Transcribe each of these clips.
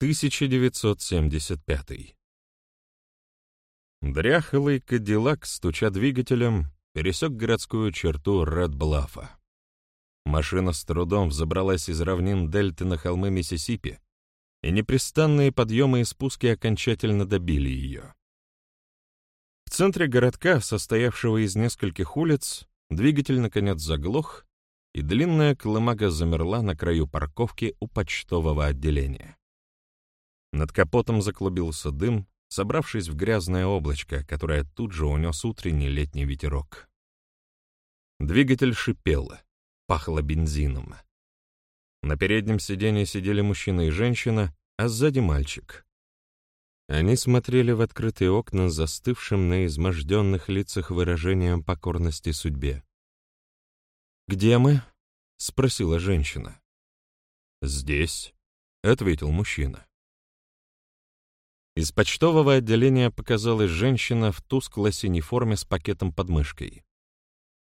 1975. Дряхлый Кадиллак, стуча двигателем, пересек городскую черту Ред-Блафа. Машина с трудом взобралась из равнин Дельты на холмы Миссисипи, и непрестанные подъемы и спуски окончательно добили ее. В центре городка, состоявшего из нескольких улиц, двигатель наконец заглох, и длинная колымага замерла на краю парковки у почтового отделения. Над капотом заклубился дым, собравшись в грязное облачко, которое тут же унес утренний летний ветерок. Двигатель шипел, пахло бензином. На переднем сиденье сидели мужчина и женщина, а сзади мальчик. Они смотрели в открытые окна с застывшим на изможденных лицах выражением покорности судьбе. «Где мы?» — спросила женщина. «Здесь», — ответил мужчина. Из почтового отделения показалась женщина в тускло-синей форме с пакетом под мышкой.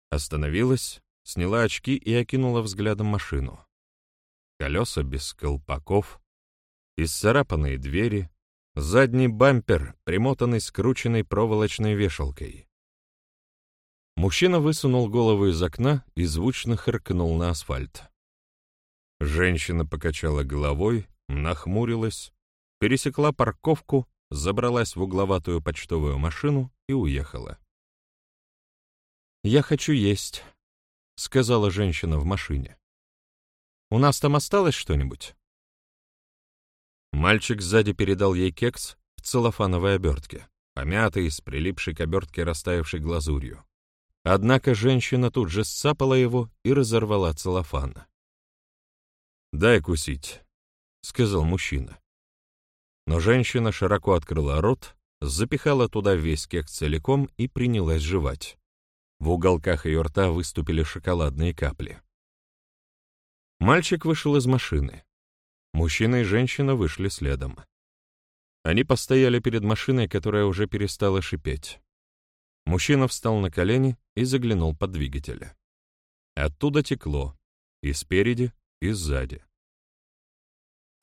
Остановилась, сняла очки и окинула взглядом машину. Колеса без колпаков, исцарапанные двери, задний бампер, примотанный скрученной проволочной вешалкой. Мужчина высунул голову из окна и звучно хыркнул на асфальт. Женщина покачала головой, нахмурилась, пересекла парковку, забралась в угловатую почтовую машину и уехала. «Я хочу есть», — сказала женщина в машине. «У нас там осталось что-нибудь?» Мальчик сзади передал ей кекс в целлофановой обертке, помятый, с прилипшей к обертке растаявшей глазурью. Однако женщина тут же сцапала его и разорвала целлофан. «Дай кусить», — сказал мужчина. Но женщина широко открыла рот, запихала туда весь кекс целиком и принялась жевать. В уголках ее рта выступили шоколадные капли. Мальчик вышел из машины. Мужчина и женщина вышли следом. Они постояли перед машиной, которая уже перестала шипеть. Мужчина встал на колени и заглянул под двигатель. Оттуда текло, и спереди, и сзади.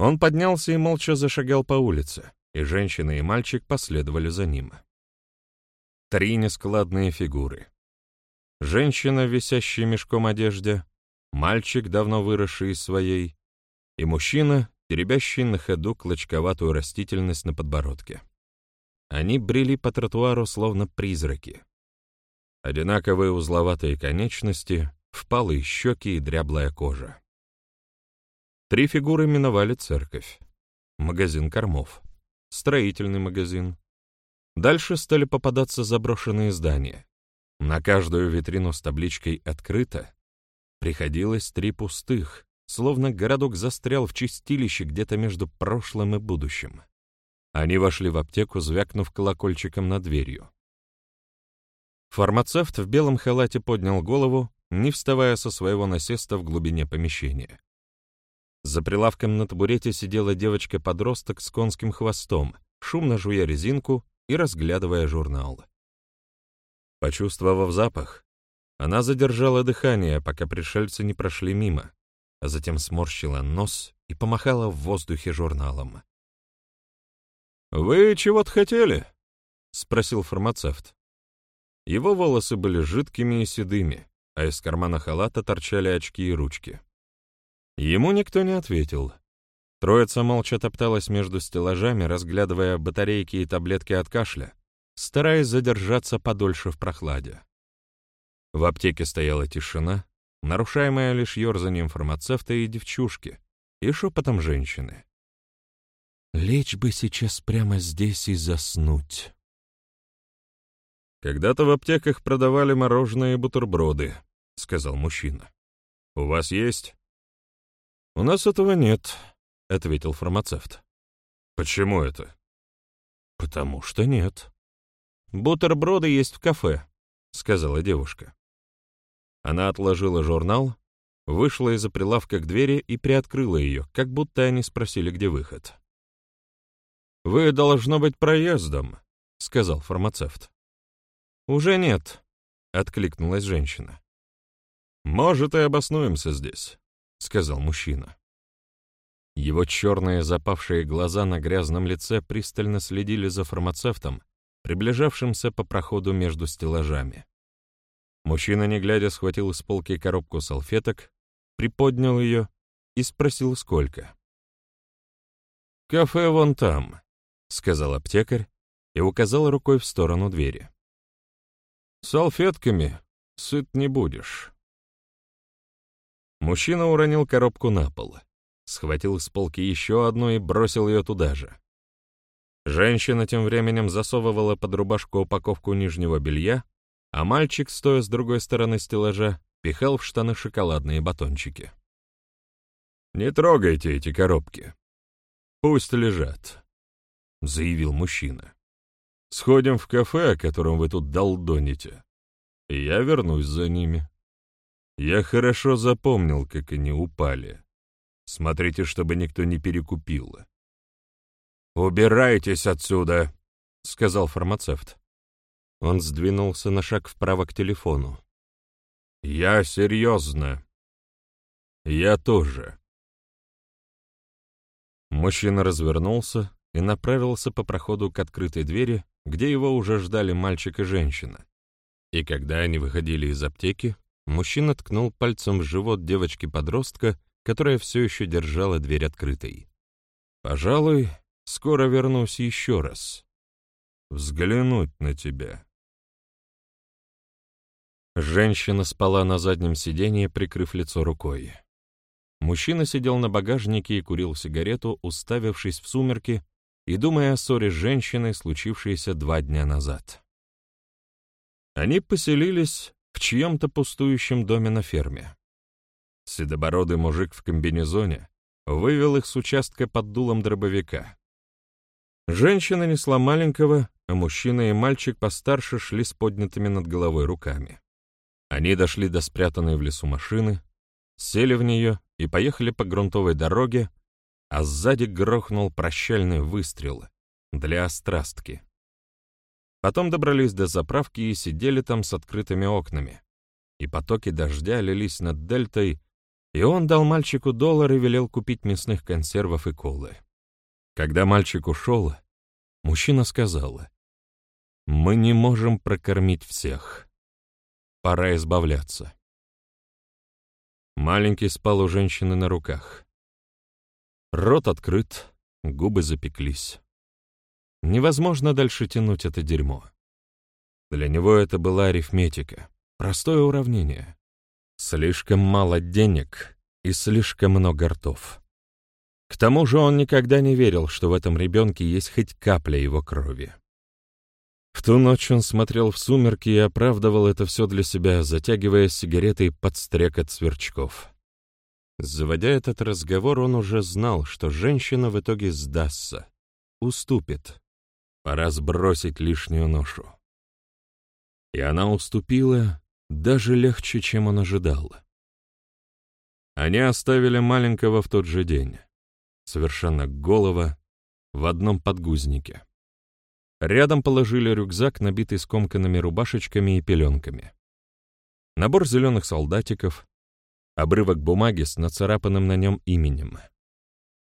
Он поднялся и молча зашагал по улице, и женщина и мальчик последовали за ним. Три нескладные фигуры. Женщина, висящая мешком одежде, мальчик, давно выросший из своей, и мужчина, теребящий на ходу клочковатую растительность на подбородке. Они брели по тротуару, словно призраки. Одинаковые узловатые конечности, впалые щеки и дряблая кожа. Три фигуры миновали церковь, магазин кормов, строительный магазин. Дальше стали попадаться заброшенные здания. На каждую витрину с табличкой «Открыто» приходилось три пустых, словно городок застрял в чистилище где-то между прошлым и будущим. Они вошли в аптеку, звякнув колокольчиком над дверью. Фармацевт в белом халате поднял голову, не вставая со своего насеста в глубине помещения. За прилавком на табурете сидела девочка-подросток с конским хвостом, шумно жуя резинку и разглядывая журнал. Почувствовав запах, она задержала дыхание, пока пришельцы не прошли мимо, а затем сморщила нос и помахала в воздухе журналом. «Вы чего-то хотели?» — спросил фармацевт. Его волосы были жидкими и седыми, а из кармана халата торчали очки и ручки. Ему никто не ответил. Троица молча топталась между стеллажами, разглядывая батарейки и таблетки от кашля, стараясь задержаться подольше в прохладе. В аптеке стояла тишина, нарушаемая лишь ерзанием фармацевта и девчушки, и шепотом женщины. «Лечь бы сейчас прямо здесь и заснуть». «Когда-то в аптеках продавали мороженое и бутерброды», — сказал мужчина. «У вас есть?» «У нас этого нет», — ответил фармацевт. «Почему это?» «Потому что нет». «Бутерброды есть в кафе», — сказала девушка. Она отложила журнал, вышла из-за прилавка к двери и приоткрыла ее, как будто они спросили, где выход. «Вы, должно быть, проездом», — сказал фармацевт. «Уже нет», — откликнулась женщина. «Может, и обоснуемся здесь», сказал мужчина. Его черные запавшие глаза на грязном лице пристально следили за фармацевтом, приближавшимся по проходу между стеллажами. Мужчина, не глядя, схватил с полки коробку салфеток, приподнял ее и спросил, сколько. «Кафе вон там», — сказал аптекарь и указал рукой в сторону двери. «Салфетками сыт не будешь». Мужчина уронил коробку на пол, схватил с полки еще одну и бросил ее туда же. Женщина тем временем засовывала под рубашку упаковку нижнего белья, а мальчик, стоя с другой стороны стеллажа, пихал в штаны шоколадные батончики. «Не трогайте эти коробки. Пусть лежат», — заявил мужчина. «Сходим в кафе, о котором вы тут долдоните, и я вернусь за ними. Я хорошо запомнил, как они упали. Смотрите, чтобы никто не перекупил». «Убирайтесь отсюда», — сказал фармацевт. Он сдвинулся на шаг вправо к телефону. «Я серьезно. Я тоже». Мужчина развернулся и направился по проходу к открытой двери, где его уже ждали мальчик и женщина. И когда они выходили из аптеки, мужчина ткнул пальцем в живот девочки-подростка, которая все еще держала дверь открытой. «Пожалуй, скоро вернусь еще раз. Взглянуть на тебя». Женщина спала на заднем сиденье, прикрыв лицо рукой. Мужчина сидел на багажнике и курил сигарету, уставившись в сумерки и думая о ссоре с женщиной, случившейся два дня назад. Они поселились в чьем-то пустующем доме на ферме. Седобородый мужик в комбинезоне вывел их с участка под дулом дробовика. Женщина несла маленького, а мужчина и мальчик постарше шли с поднятыми над головой руками. Они дошли до спрятанной в лесу машины, сели в нее и поехали по грунтовой дороге, а сзади грохнул прощальный выстрел для острастки. Потом добрались до заправки и сидели там с открытыми окнами. И потоки дождя лились над дельтой, и он дал мальчику доллар и велел купить мясных консервов и колы. Когда мальчик ушел, мужчина сказал, «Мы не можем прокормить всех. Пора избавляться. Маленький спал у женщины на руках. Рот открыт, губы запеклись. Невозможно дальше тянуть это дерьмо. Для него это была арифметика, простое уравнение. Слишком мало денег и слишком много ртов. К тому же он никогда не верил, что в этом ребенке есть хоть капля его крови. В ту ночь он смотрел в сумерки и оправдывал это все для себя, затягивая сигаретой под стрекот сверчков. Заводя этот разговор, он уже знал, что женщина в итоге сдастся, уступит. Пора сбросить лишнюю ношу. И она уступила даже легче, чем он ожидал. Они оставили маленького в тот же день, совершенно голого, в одном подгузнике. Рядом положили рюкзак, набитый скомканными рубашечками и пеленками. Набор зеленых солдатиков, обрывок бумаги с нацарапанным на нем именем.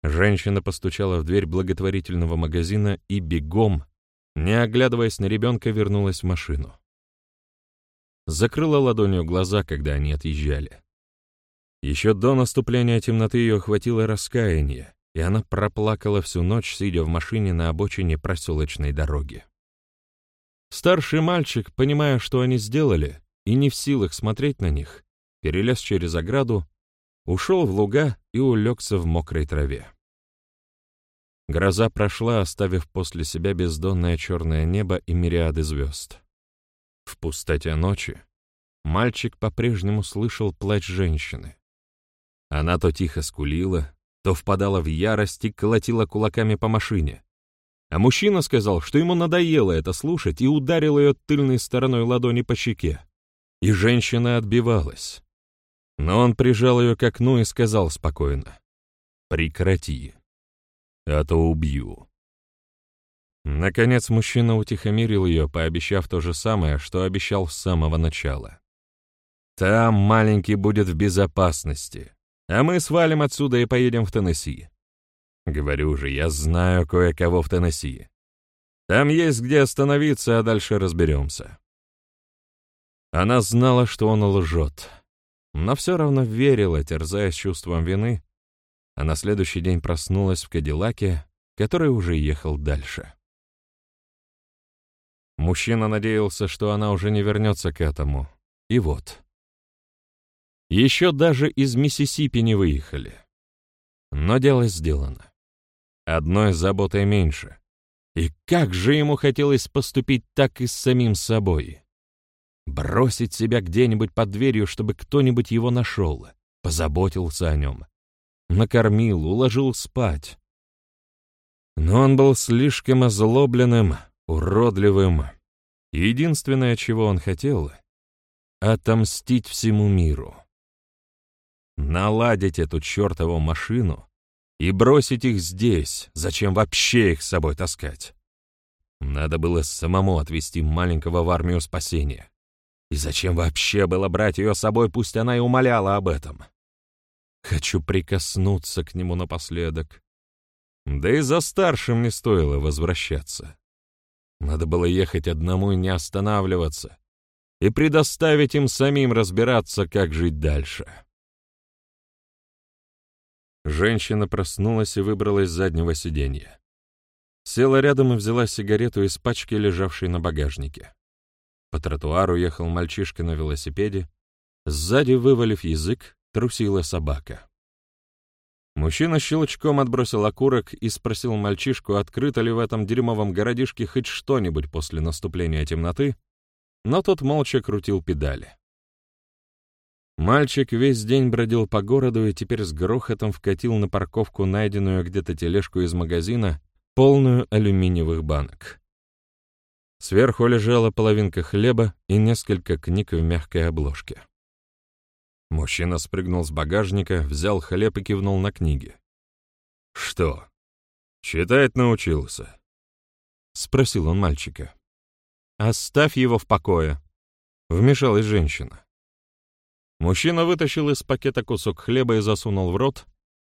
Женщина постучала в дверь благотворительного магазина и бегом, не оглядываясь на ребенка, вернулась в машину. Закрыла ладонью глаза, когда они отъезжали. Еще до наступления темноты ее охватило раскаяние, и она проплакала всю ночь, сидя в машине на обочине проселочной дороги. Старший мальчик, понимая, что они сделали, и не в силах смотреть на них, перелез через ограду, ушел в луга и улегся в мокрой траве. Гроза прошла, оставив после себя бездонное черное небо и мириады звезд. В пустоте ночи мальчик по-прежнему слышал плач женщины. Она то тихо скулила, то впадала в ярость и колотила кулаками по машине. А мужчина сказал, что ему надоело это слушать, и ударил ее тыльной стороной ладони по щеке. И женщина отбивалась. Но он прижал ее к окну и сказал спокойно, «Прекрати, а то убью». Наконец мужчина утихомирил ее, пообещав то же самое, что обещал с самого начала. «Там маленький будет в безопасности, а мы свалим отсюда и поедем в Теннесси. Говорю же, я знаю кое-кого в Теннесси. Там есть где остановиться, а дальше разберемся. Она знала, что он лжет, но все равно верила, терзаясь чувством вины, а на следующий день проснулась в Кадиллаке, который уже ехал дальше. Мужчина надеялся, что она уже не вернется к этому. И вот. Еще даже из Миссисипи не выехали. Но дело сделано. Одной заботой меньше. И как же ему хотелось поступить так и с самим собой. Бросить себя где-нибудь под дверью, чтобы кто-нибудь его нашел, позаботился о нем. Накормил, уложил спать. Но он был слишком озлобленным, уродливым. Единственное, чего он хотел — отомстить всему миру. Наладить эту чертову машину и бросить их здесь, зачем вообще их с собой таскать? Надо было самому отвезти маленького в армию спасения. И зачем вообще было брать ее с собой, пусть она и умоляла об этом? Хочу прикоснуться к нему напоследок. Да и за старшим не стоило возвращаться. Надо было ехать одному и не останавливаться, и предоставить им самим разбираться, как жить дальше. Женщина проснулась и выбралась с заднего сиденья. Села рядом и взяла сигарету из пачки, лежавшей на багажнике. По тротуару ехал мальчишка на велосипеде, сзади, вывалив язык, трусила собака. Мужчина щелчком отбросил окурок и спросил мальчишку, открыто ли в этом дерьмовом городишке хоть что-нибудь после наступления темноты, но тот молча крутил педали. Мальчик весь день бродил по городу и теперь с грохотом вкатил на парковку найденную где-то тележку из магазина, полную алюминиевых банок. Сверху лежала половинка хлеба и несколько книг в мягкой обложке. Мужчина спрыгнул с багажника, взял хлеб и кивнул на книги. «Что? Читать научился?» — спросил он мальчика. «Оставь его в покое», — вмешалась женщина. Мужчина вытащил из пакета кусок хлеба и засунул в рот,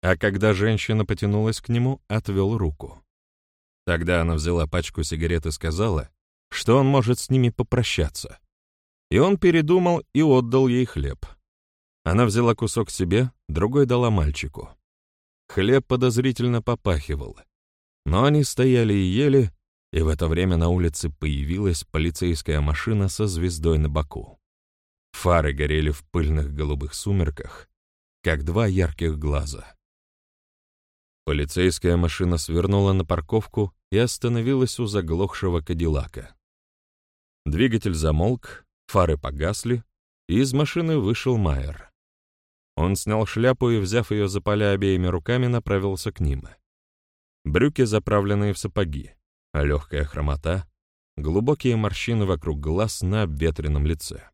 а когда женщина потянулась к нему, отвел руку. Тогда она взяла пачку сигарет и сказала, что он может с ними попрощаться. И он передумал и отдал ей хлеб. Она взяла кусок себе, другой дала мальчику. Хлеб подозрительно попахивал. Но они стояли и ели, и в это время на улице появилась полицейская машина со звездой на боку. Фары горели в пыльных голубых сумерках, как два ярких глаза. Полицейская машина свернула на парковку и остановилась у заглохшего кадиллака. Двигатель замолк, фары погасли, и из машины вышел Майер. Он снял шляпу и, взяв ее за поля обеими руками, направился к ним. Брюки заправленные в сапоги, а легкая хромота, глубокие морщины вокруг глаз на обветренном лице.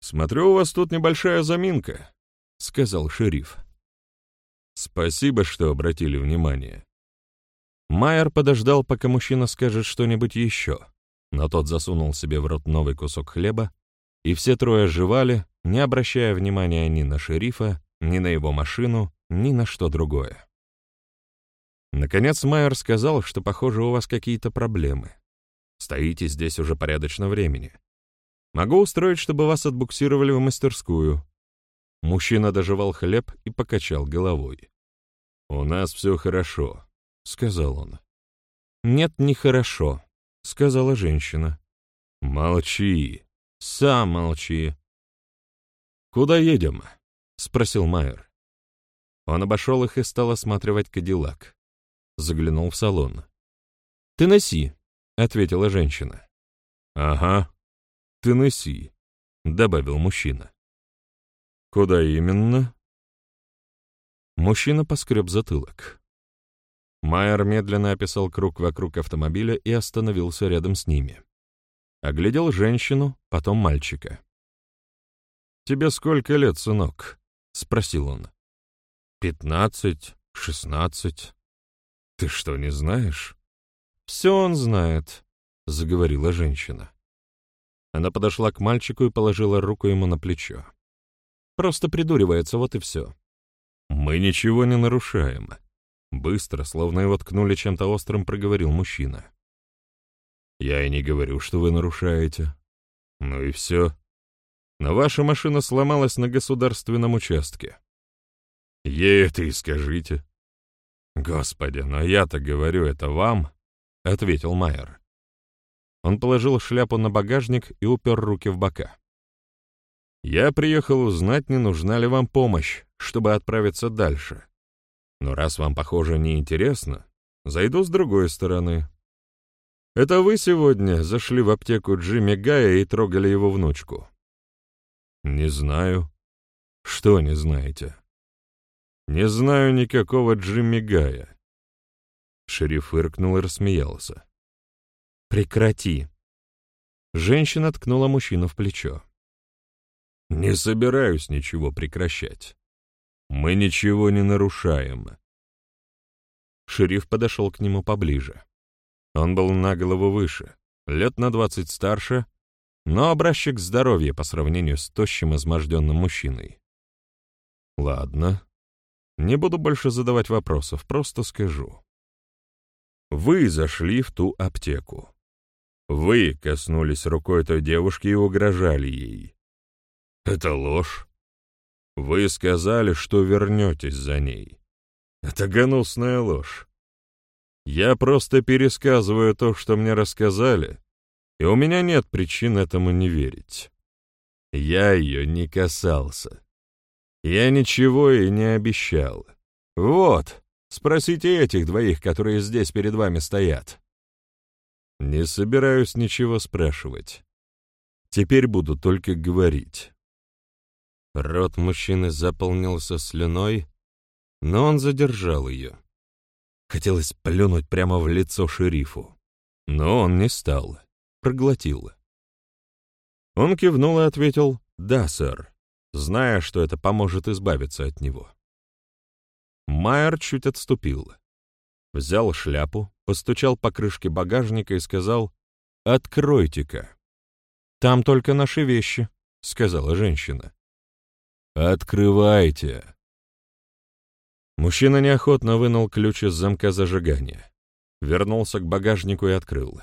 «Смотрю, у вас тут небольшая заминка», — сказал шериф. «Спасибо, что обратили внимание». Майер подождал, пока мужчина скажет что-нибудь еще, но тот засунул себе в рот новый кусок хлеба, и все трое жевали, не обращая внимания ни на шерифа, ни на его машину, ни на что другое. Наконец Майер сказал, что, похоже, у вас какие-то проблемы. Стоите здесь уже порядочно времени. Могу устроить, чтобы вас отбуксировали в мастерскую. Мужчина доживал хлеб и покачал головой. «У нас все хорошо», — сказал он. «Нет, не хорошо», — сказала женщина. «Молчи», «Сам молчи». «Куда едем?» — спросил Майер. Он обошел их и стал осматривать Кадиллак. Заглянул в салон. «Теннесси», — ответила женщина. «Ага, Теннесси», — добавил мужчина. «Куда именно?» Мужчина поскреб затылок. Майер медленно описал круг вокруг автомобиля и остановился рядом с ними. Оглядел женщину, потом мальчика. «Тебе сколько лет, сынок?» — спросил он. «Пятнадцать, шестнадцать. Ты что, не знаешь?» «Все он знает», — заговорила женщина. Она подошла к мальчику и положила руку ему на плечо. «Просто придуривается, вот и все». «Мы ничего не нарушаем», Быстро, словно его ткнули чем-то острым, проговорил мужчина. «Я и не говорю, что вы нарушаете. Ну и все. Но ваша машина сломалась на государственном участке. Ей это и скажите». «Господи, но я-то говорю это вам», — ответил Майер. Он положил шляпу на багажник и упер руки в бока. «Я приехал узнать, не нужна ли вам помощь, чтобы отправиться дальше. Но раз вам, похоже, не интересно, зайду с другой стороны. Это вы сегодня зашли в аптеку Джимми Гая и трогали его внучку?» «Не знаю». «Что не знаете?» «Не знаю никакого Джимми Гая». Шериф фыркнул и рассмеялся. «Прекрати!» Женщина ткнула мужчину в плечо. «Не собираюсь ничего прекращать. Мы ничего не нарушаем». Шериф подошел к нему поближе. Он был на голову выше, лет на двадцать старше, но образчик здоровья по сравнению с тощим изможденным мужчиной. «Ладно, не буду больше задавать вопросов, просто скажу. Вы зашли в ту аптеку. Вы коснулись рукой той девушки и угрожали ей. Это ложь. Вы сказали, что вернетесь за ней. Это гнусная ложь. Я просто пересказываю то, что мне рассказали, и у меня нет причин этому не верить. Я ее не касался. Я ничего и не обещал. Вот, спросите этих двоих, которые здесь перед вами стоят. Не собираюсь ничего спрашивать. Теперь буду только говорить. Рот мужчины заполнился слюной, но он задержал ее. Хотелось плюнуть прямо в лицо шерифу, но он не стал, проглотил. Он кивнул и ответил «Да, сэр», зная, что это поможет избавиться от него. Майер чуть отступил. Взял шляпу, постучал по крышке багажника и сказал «Откройте-ка». «Там только наши вещи», — сказала женщина. «Открывайте!» Мужчина неохотно вынул ключ из замка зажигания, вернулся к багажнику и открыл.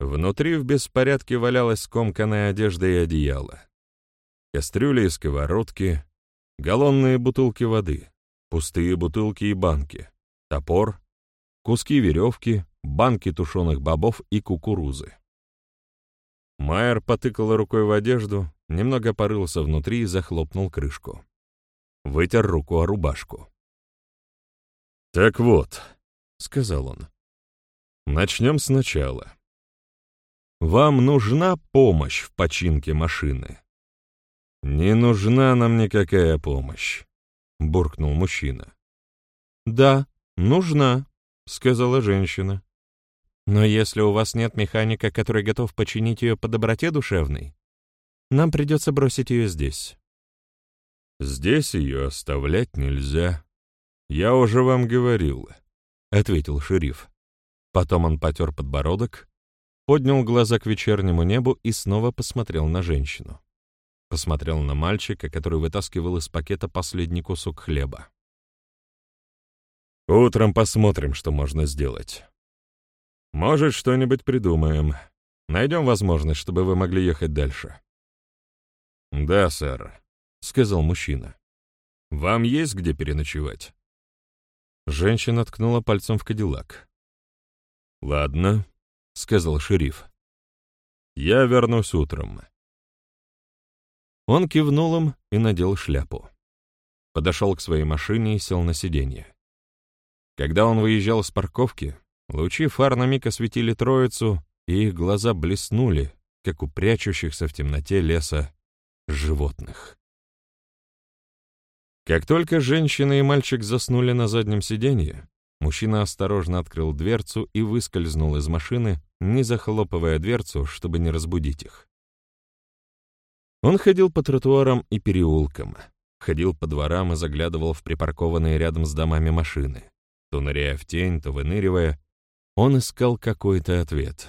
Внутри в беспорядке валялась скомканная одежда и одеяло. Кастрюли и сковородки, галлонные бутылки воды, пустые бутылки и банки, топор, куски веревки, банки тушеных бобов и кукурузы. Майер потыкал рукой в одежду, немного порылся внутри и захлопнул крышку. Вытер руку о рубашку. «Так вот», — сказал он, — «начнем сначала. Вам нужна помощь в починке машины?» «Не нужна нам никакая помощь», — буркнул мужчина. «Да, нужна», — сказала женщина. «Но если у вас нет механика, который готов починить ее по доброте душевной, нам придется бросить ее здесь». «Здесь ее оставлять нельзя. Я уже вам говорил», — ответил шериф. Потом он потер подбородок, поднял глаза к вечернему небу и снова посмотрел на женщину. Посмотрел на мальчика, который вытаскивал из пакета последний кусок хлеба. «Утром посмотрим, что можно сделать. Может, что-нибудь придумаем. Найдем возможность, чтобы вы могли ехать дальше». «Да, сэр», — сказал мужчина. «Вам есть где переночевать?» Женщина ткнула пальцем в кадиллак. «Ладно», — сказал шериф. «Я вернусь утром. Он кивнул им и надел шляпу. Подошел к своей машине и сел на сиденье. Когда он выезжал с парковки, лучи фар на миг осветили троицу, и их глаза блеснули, как у прячущихся в темноте леса животных. Как только женщина и мальчик заснули на заднем сиденье, мужчина осторожно открыл дверцу и выскользнул из машины, не захлопывая дверцу, чтобы не разбудить их. Он ходил по тротуарам и переулкам, ходил по дворам и заглядывал в припаркованные рядом с домами машины. То ныряя в тень, то выныривая, он искал какой-то ответ.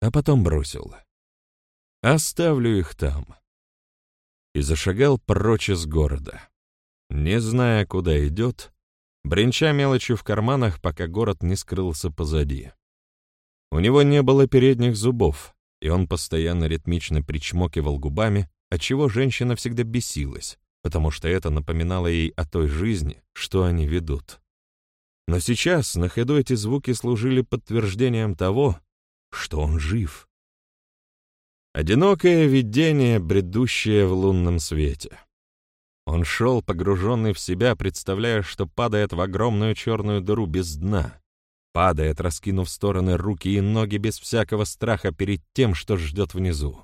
А потом бросил. «Оставлю их там». И зашагал прочь из города, не зная, куда идет, бренча мелочью в карманах, пока город не скрылся позади. У него не было передних зубов, и он постоянно ритмично причмокивал губами, отчего женщина всегда бесилась, потому что это напоминало ей о той жизни, что они ведут. Но сейчас на ходу эти звуки служили подтверждением того, что он жив. Одинокое видение, бредущее в лунном свете. Он шел, погруженный в себя, представляя, что падает в огромную черную дыру без дна, падает, раскинув стороны руки и ноги без всякого страха перед тем, что ждет внизу.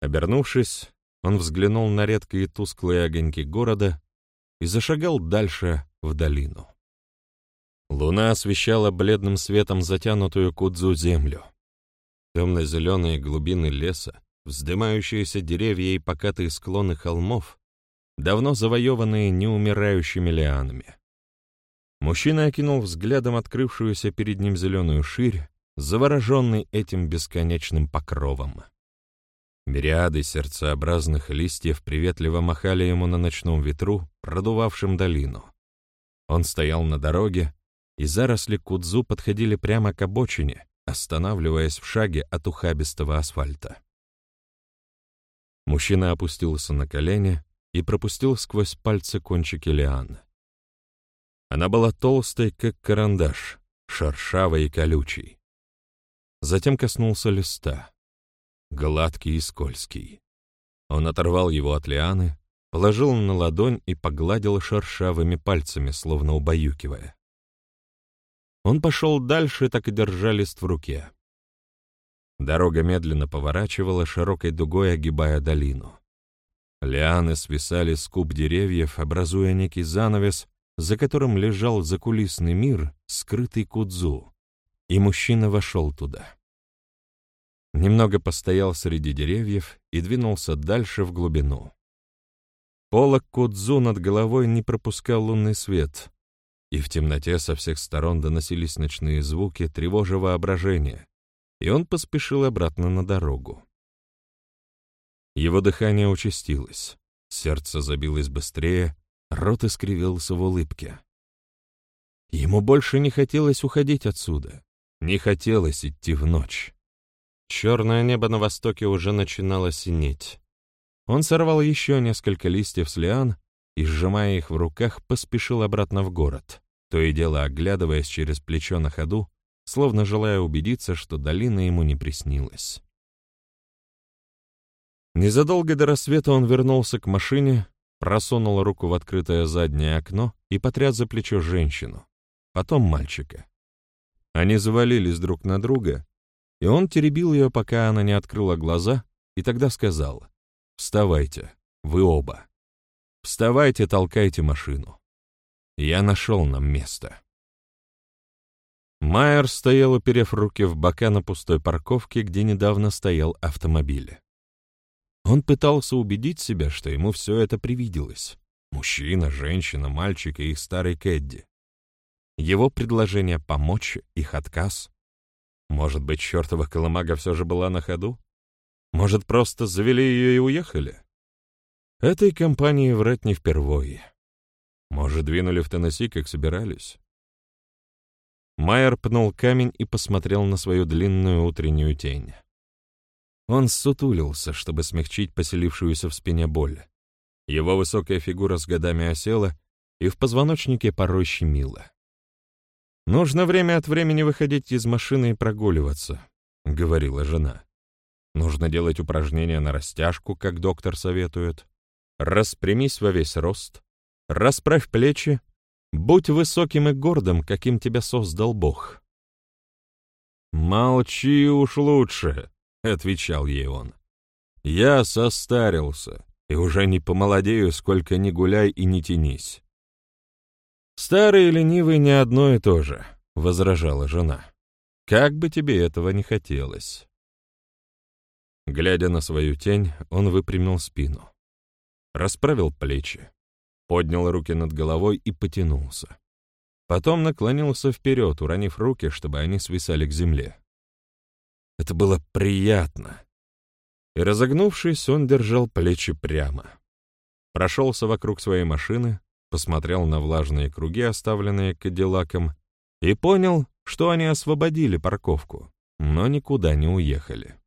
Обернувшись, он взглянул на редкие тусклые огоньки города и зашагал дальше в долину. Луна освещала бледным светом затянутую кудзу землю. Темно-зеленые глубины леса, вздымающиеся деревья и покатые склоны холмов, давно завоеванные неумирающими лианами. Мужчина окинул взглядом открывшуюся перед ним зеленую ширь, завороженный этим бесконечным покровом. Мириады сердцеобразных листьев приветливо махали ему на ночном ветру, продувавшем долину. Он стоял на дороге, и заросли кудзу подходили прямо к обочине, останавливаясь в шаге от ухабистого асфальта. Мужчина опустился на колени и пропустил сквозь пальцы кончики лиан. Она была толстой, как карандаш, шершавой и колючей. Затем коснулся листа, гладкий и скользкий. Он оторвал его от лианы, положил на ладонь и погладил шершавыми пальцами, словно убаюкивая. Он пошел дальше, так и держа лист в руке. Дорога медленно поворачивала, широкой дугой огибая долину. Лианы свисали с куб деревьев, образуя некий занавес, за которым лежал закулисный мир, скрытый кудзу, и мужчина вошел туда. Немного постоял среди деревьев и двинулся дальше в глубину. Полок кудзу над головой не пропускал лунный свет, и в темноте со всех сторон доносились ночные звуки, тревожа воображение, и он поспешил обратно на дорогу. Его дыхание участилось, сердце забилось быстрее, рот искривился в улыбке. Ему больше не хотелось уходить отсюда, не хотелось идти в ночь. Черное небо на востоке уже начинало синеть. Он сорвал еще несколько листьев с лиан и, сжимая их в руках, поспешил обратно в город, то и дело оглядываясь через плечо на ходу, словно желая убедиться, что долина ему не приснилась. Незадолго до рассвета он вернулся к машине, просунул руку в открытое заднее окно и потряс за плечо женщину, потом мальчика. Они завалились друг на друга, и он теребил ее, пока она не открыла глаза, и тогда сказал «Вставайте, вы оба». Вставайте, толкайте машину. Я нашел нам место. Майер стоял, уперев руки в бока на пустой парковке, где недавно стоял автомобиль. Он пытался убедить себя, что ему все это привиделось. Мужчина, женщина, мальчик и их старый Кэдди. Его предложение помочь, их отказ. Может быть, чертова колымага все же была на ходу? Может, просто завели ее и уехали? Этой компании врать не впервые. Может, двинули в Теннесси, как собирались? Майер пнул камень и посмотрел на свою длинную утреннюю тень. Он сутулился, чтобы смягчить поселившуюся в спине боль. Его высокая фигура с годами осела, и в позвоночнике порой щемило. «Нужно время от времени выходить из машины и прогуливаться», — говорила жена. «Нужно делать упражнения на растяжку, как доктор советует. Распрямись во весь рост, расправь плечи, будь высоким и гордым, каким тебя создал Бог. «Молчи уж лучше», — отвечал ей он. «Я состарился, и уже не помолодею, сколько ни гуляй и не тянись». «Старый и ленивый не одно и то же», — возражала жена. «Как бы тебе этого не хотелось». Глядя на свою тень, он выпрямил спину расправил плечи, поднял руки над головой и потянулся. Потом наклонился вперед, уронив руки, чтобы они свисали к земле. Это было приятно. И, разогнувшись, он держал плечи прямо. Прошелся вокруг своей машины, посмотрел на влажные круги, оставленные Кадиллаком, и понял, что они освободили парковку, но никуда не уехали.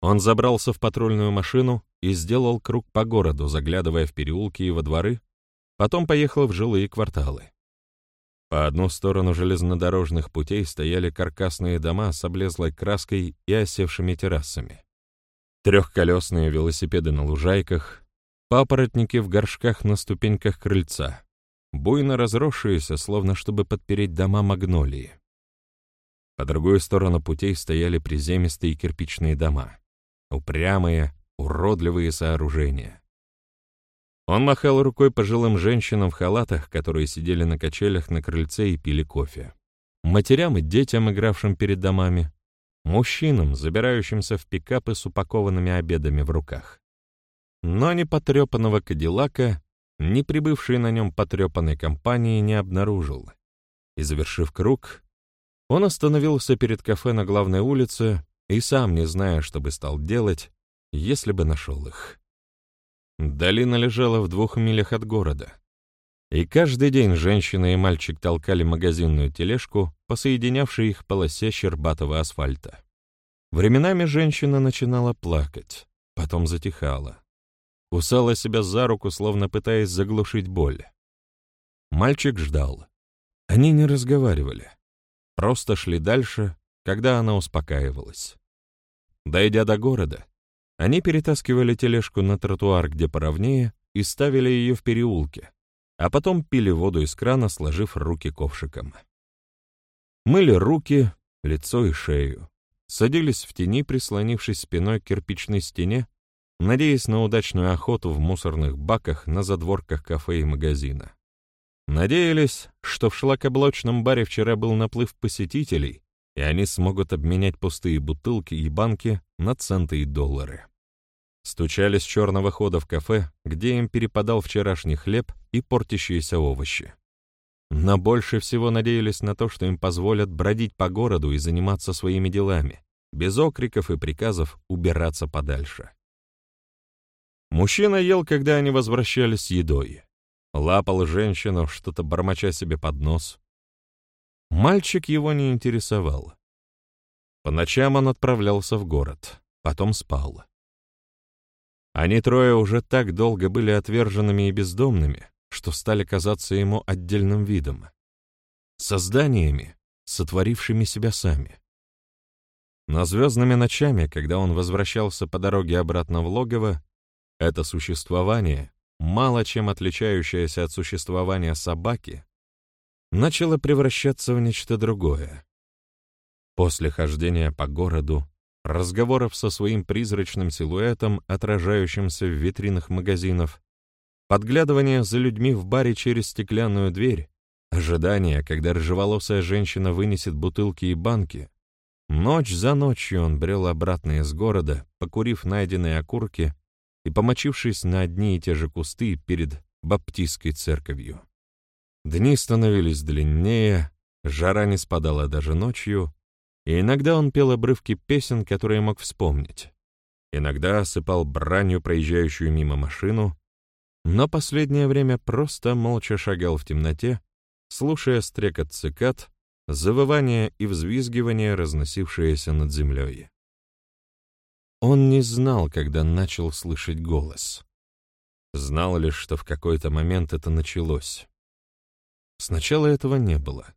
Он забрался в патрульную машину и сделал круг по городу, заглядывая в переулки и во дворы, потом поехал в жилые кварталы. По одну сторону железнодорожных путей стояли каркасные дома с облезлой краской и осевшими террасами. Трехколесные велосипеды на лужайках, папоротники в горшках на ступеньках крыльца, буйно разросшиеся, словно чтобы подпереть дома магнолии. По другую сторону путей стояли приземистые кирпичные дома, упрямые, уродливые сооружения. Он махал рукой пожилым женщинам в халатах, которые сидели на качелях на крыльце и пили кофе. Матерям и детям, игравшим перед домами. Мужчинам, забирающимся в пикапы с упакованными обедами в руках. Но ни потрепанного Кадиллака, ни прибывшей на нем потрепанной компании не обнаружил. И, завершив круг, он остановился перед кафе на главной улице и сам не зная, что бы стал делать, если бы нашел их. Долина лежала в двух милях от города. И каждый день женщина и мальчик толкали магазинную тележку по соединявшей их полосе щербатого асфальта. Временами женщина начинала плакать, потом затихала. Кусала себя за руку, словно пытаясь заглушить боль. Мальчик ждал. Они не разговаривали. Просто шли дальше, когда она успокаивалась. Дойдя до города, они перетаскивали тележку на тротуар, где поровнее, и ставили ее в переулке, а потом пили воду из крана, сложив руки ковшиком. Мыли руки, лицо и шею, садились в тени, прислонившись спиной к кирпичной стене, надеясь на удачную охоту в мусорных баках на задворках кафе и магазина. Надеялись, что в шлакоблочном баре вчера был наплыв посетителей, и они смогут обменять пустые бутылки и банки на центы и доллары. Стучали с черного хода в кафе, где им перепадал вчерашний хлеб и портящиеся овощи. Но больше всего надеялись на то, что им позволят бродить по городу и заниматься своими делами, без окриков и приказов убираться подальше. Мужчина ел, когда они возвращались с едой. Лапал женщину, что-то бормоча себе под нос. Мальчик его не интересовал. По ночам он отправлялся в город, потом спал. Они трое уже так долго были отверженными и бездомными, что стали казаться ему отдельным видом. Созданиями, сотворившими себя сами. Но звездными ночами, когда он возвращался по дороге обратно в логово, это существование, мало чем отличающееся от существования собаки, начало превращаться в нечто другое. После хождения по городу, разговоров со своим призрачным силуэтом, отражающимся в витринах магазинов, подглядывание за людьми в баре через стеклянную дверь, ожидание, когда рыжеволосая женщина вынесет бутылки и банки, ночь за ночью он брел обратно из города, покурив найденные окурки и помочившись на одни и те же кусты перед баптистской церковью. Дни становились длиннее, жара не спадала даже ночью, и иногда он пел обрывки песен, которые мог вспомнить. Иногда осыпал бранью проезжающую мимо машину, но последнее время просто молча шагал в темноте, слушая стрекот цикад, завывание и взвизгивание, разносившееся над землей. Он не знал, когда начал слышать голос. Знал лишь, что в какой-то момент это началось. Сначала этого не было.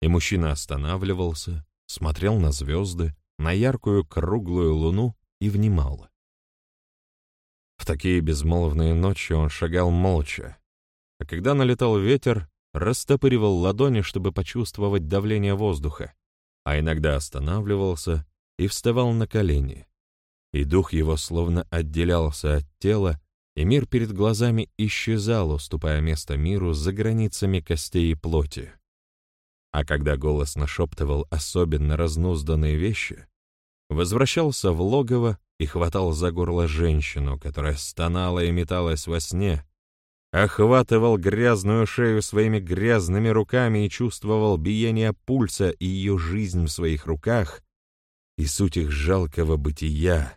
И мужчина останавливался, смотрел на звезды, на яркую круглую луну и внимал. В такие безмолвные ночи он шагал молча, а когда налетал ветер, растопыривал ладони, чтобы почувствовать давление воздуха, а иногда останавливался и вставал на колени. И дух его словно отделялся от тела и мир перед глазами исчезал, уступая место миру за границами костей и плоти. А когда голос нашептывал особенно разнузданные вещи, возвращался в логово и хватал за горло женщину, которая стонала и металась во сне, охватывал грязную шею своими грязными руками и чувствовал биение пульса и ее жизнь в своих руках, и суть их жалкого бытия,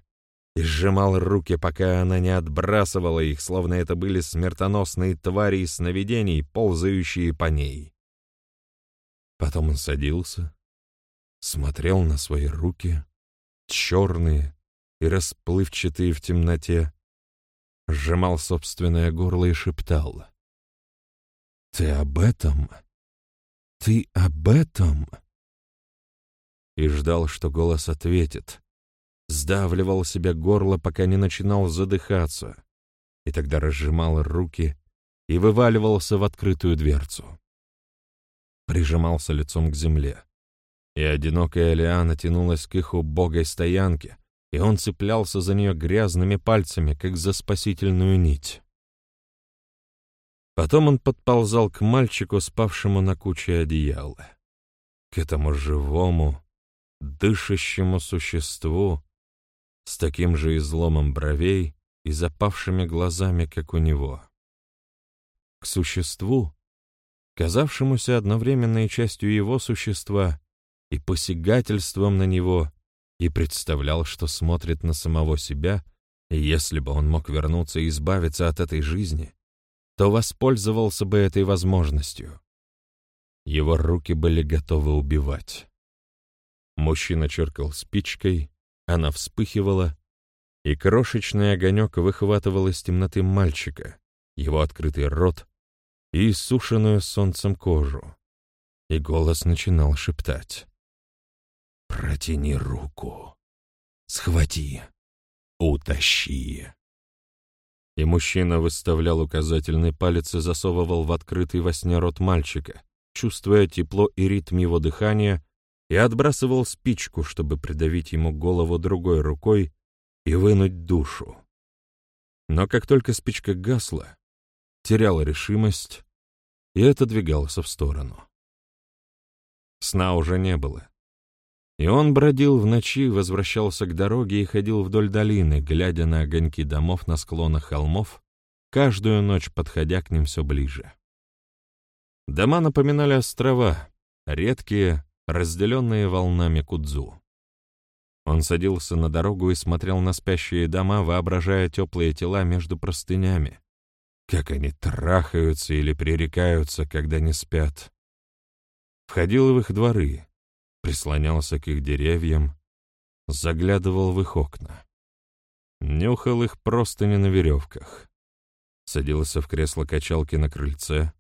и сжимал руки, пока она не отбрасывала их, словно это были смертоносные твари из сновидений, ползающие по ней. Потом он садился, смотрел на свои руки, черные и расплывчатые в темноте, сжимал собственное горло и шептал. «Ты об этом? Ты об этом?» И ждал, что голос ответит, сдавливал себе горло, пока не начинал задыхаться, и тогда разжимал руки и вываливался в открытую дверцу. Прижимался лицом к земле, и одинокая лиана тянулась к их убогой стоянке, и он цеплялся за нее грязными пальцами, как за спасительную нить. Потом он подползал к мальчику, спавшему на куче одеяла, к этому живому, дышащему существу, с таким же изломом бровей и запавшими глазами, как у него. К существу, казавшемуся одновременной частью его существа и посягательством на него, и представлял, что смотрит на самого себя, и если бы он мог вернуться и избавиться от этой жизни, то воспользовался бы этой возможностью. Его руки были готовы убивать. Мужчина черкал спичкой, она вспыхивала, и крошечный огонек выхватывал из темноты мальчика, его открытый рот и иссушенную солнцем кожу. И голос начинал шептать. «Протяни руку, схвати, утащи». И мужчина выставлял указательный палец и засовывал в открытый во сне рот мальчика, чувствуя тепло и ритм его дыхания, и отбрасывал спичку, чтобы придавить ему голову другой рукой и вынуть душу. Но как только спичка гасла, теряла решимость и отодвигался в сторону. Сна уже не было. И он бродил в ночи, возвращался к дороге и ходил вдоль долины, глядя на огоньки домов на склонах холмов, каждую ночь подходя к ним все ближе. Дома напоминали острова, редкие, разделенные волнами Кудзу. Он садился на дорогу и смотрел на спящие дома, воображая теплые тела между простынями, как они трахаются или пререкаются, когда не спят. Входил в их дворы, прислонялся к их деревьям, заглядывал в их окна. Нюхал их простыни на веревках. Садился в кресло качалки на крыльце,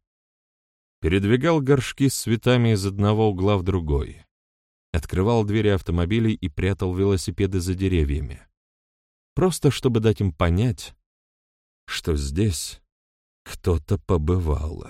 передвигал горшки с цветами из одного угла в другой, открывал двери автомобилей и прятал велосипеды за деревьями. Просто чтобы дать им понять, что здесь кто-то побывал.